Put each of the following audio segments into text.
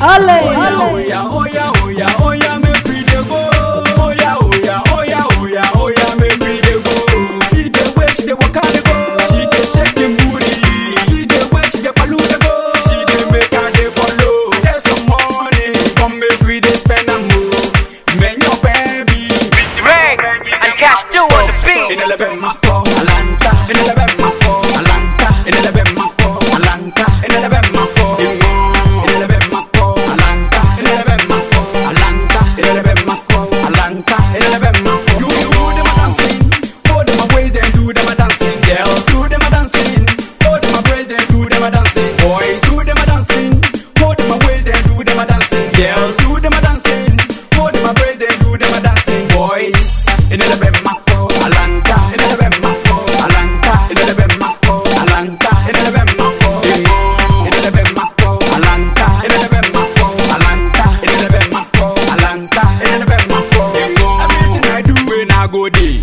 Ale, ale. Oya, oya, oya. them a dancing. Girls, two them a dancing. Four them a praise, them two them a dancing. Boys, you know the bem mako, a long time. You know the bem mako, a long time. You the bem mako, a long time. You know the bem mako. Eh,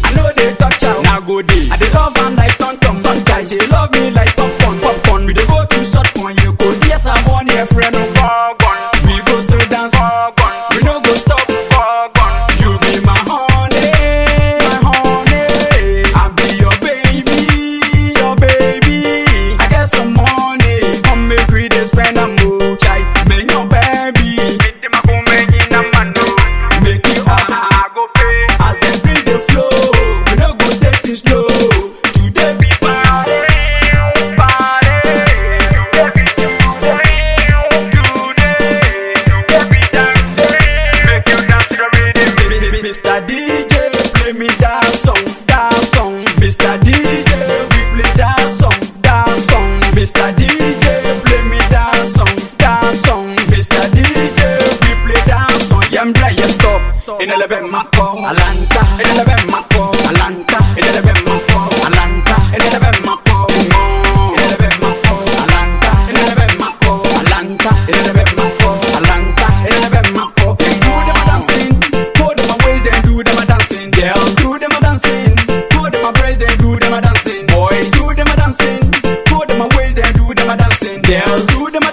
I know they touch out, now go day. I they love and I turn tongue, but I love me like play me that song, that song. Mr. DJ, we play that song, that song. Mr. DJ, play me that song, that song. Mr. DJ, we play that song. Yeah, I'm dry, yeah, stop. In a little bit, my call. Atlanta. In a little bit, my call. down. Through them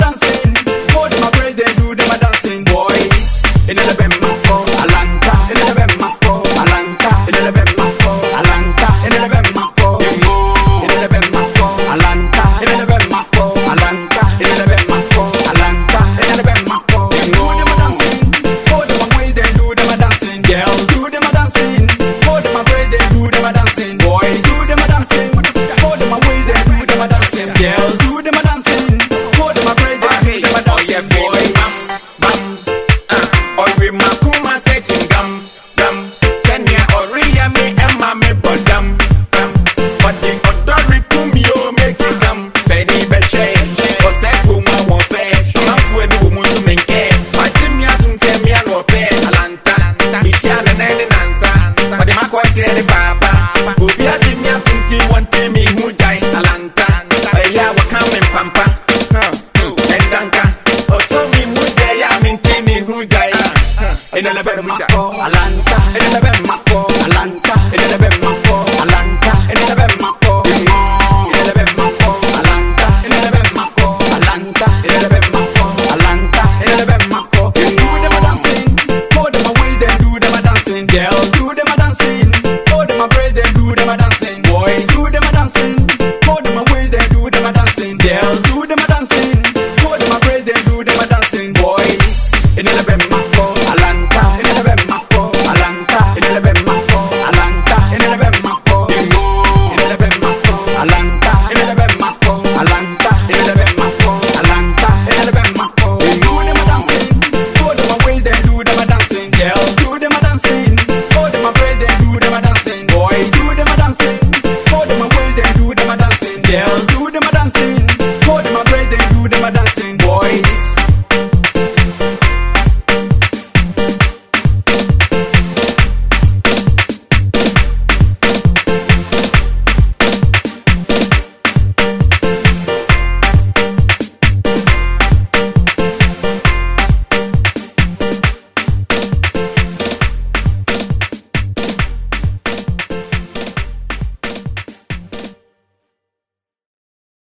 elebe mako alanta alanta alanta alanta do them a dancing them a do them a dancing do them a dancing them a praise do them a dancing boys do them a dancing them a do them a dancing girls do them a dancing hold them a praise them do them a dancing boys elebe mako girls. Do a dancing, them a praise, do them a dancing, boys.